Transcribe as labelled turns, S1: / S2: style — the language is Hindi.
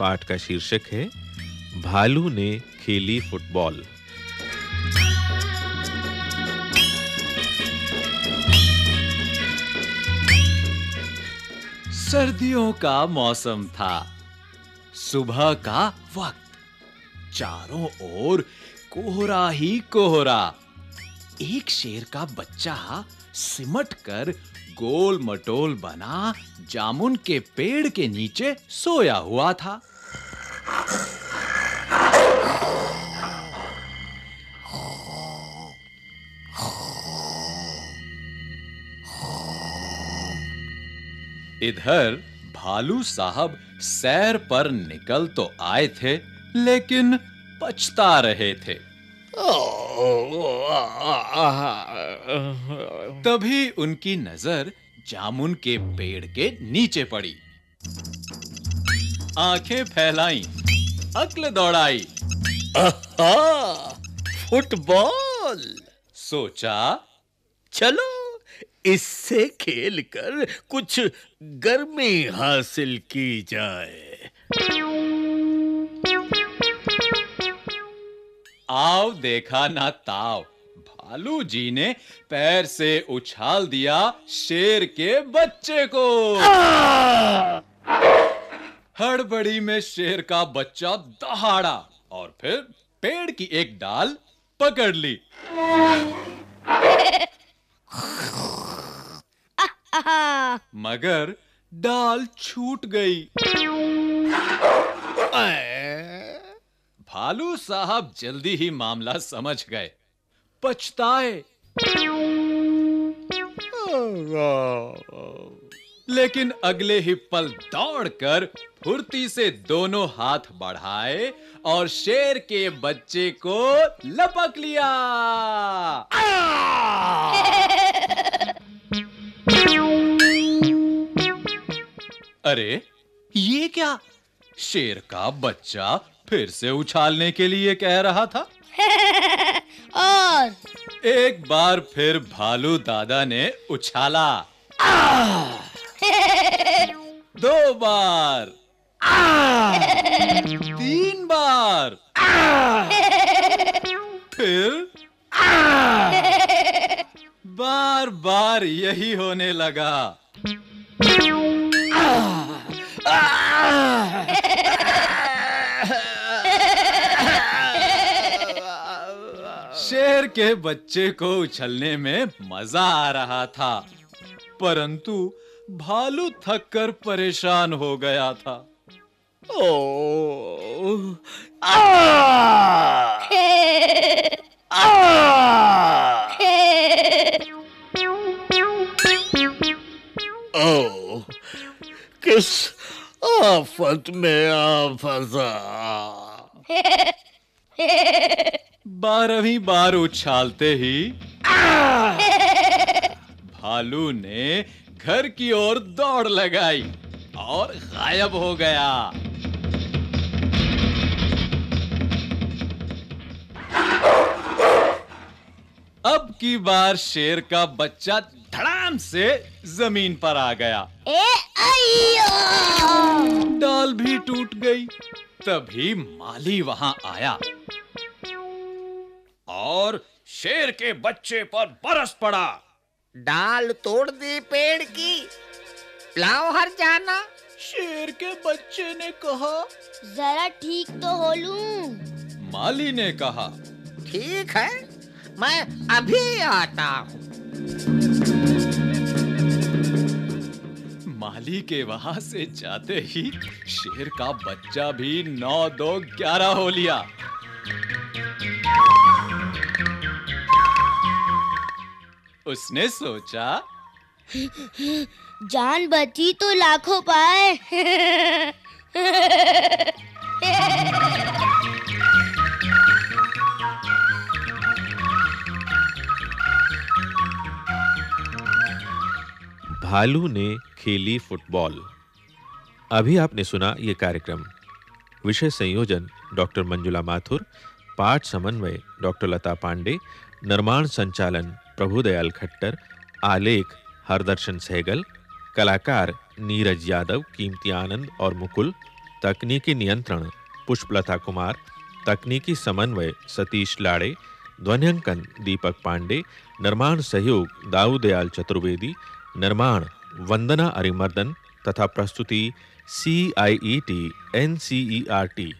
S1: पाठ का शीर्षक है, भालू ने खेली फुटबॉल।
S2: सर्दियों का मौसम था। सुबह का वक्त। चारों ओर कोहरा ही कोहरा। एक शेर का बच्चा सिमट कर गोल मटोल बना जामुन के पेड़ के नीचे सोया हुआ था। इधर भालू साहब सैर पर निकल तो आए थे, लेकिन पछता रहे थे। तभी उनकी नज़र जामुन के पेड़ के नीचे पड़ी। आँखें फैलाई। अक्ल दौड़ाई।
S3: फुटबॉल।
S2: सोचा?
S3: चलो इससे खेलकर कुछ गर्मी हासिल की जाए।
S2: आओ देखा ना ताव। भालू जी ने पैर से उछाल दिया शेर के बच्चे को। हड़बड़ी में शेर का बच्चा दहाड़ा और फिर पेड़ की एक डाल पकड़ ली। मगर डाल छूट गई। भालू साहब जल्दी ही मामला समझ गए। पछताए। लेकिन अगले ही पल दौड़कर फुर्ती से दोनों हाथ बढ़ाए और शेर के बच्चे को लपक लिया। अरे ये क्या? शेर का बच्चा फिर से उछालने के लिए कह रहा था।
S4: और?
S2: एक बार फिर भालू दादा ने उछाला। दो बार। तीन बार। फिर? बार बार यही होने लगा। शेर के बच्चे को उछलने में मज़ा आ रहा था, परंतु भालू थक कर परेशान हो गया था।
S3: ओ आ! आ! ओ किस आफत में आ फंसा?
S2: बारहवीं बार उछालते ही भालू ने घर की ओर दौड़ लगाई और गायब हो गया। अब की बार शेर का बच्चा धड़ाम से ज़मीन पर आ गया।
S4: ए
S2: डाल भी टूट गई तभी माली वहाँ आया। और शेर के बच्चे पर बरस पड़ा।
S5: डाल तोड़ दी पेड़ की। लाओ हर जाना।
S2: शेर के बच्चे ने कहा
S4: जरा ठीक तो हो लूँ।
S2: माली ने कहा
S5: ठीक है मैं अभी आता हूँ।
S2: माली के वहाँ से जाते ही शेर का बच्चा भी नौ दो ग्यारह हो लिया। उसने सोचा।
S4: जान बची तो लाखों पाए।
S1: भालू ने खेली फुटबॉल। अभी आपने सुना ये कार्यक्रम। विषय संयोजन डॉक्टर मंजुला माथुर पाठ समन्वय डॉक्टर लता पांडे निर्माण संचालन प्रभुदयाल खट्टर, आलेख हरदर्शन सहगल, कलाकार नीरज यादव, कीमती आनंद और मुकुल, तकनीकी नियंत्रण पुष्पलता कुमार, तकनीकी समन्वय सतीश लाड़े, ध्वनियांकन दीपक पांडे, निर्माण सहयोग दाऊदयाल चतुर्वेदी, निर्माण वंदना अरिमर्दन तथा प्रस्तुति C I E T N C E R T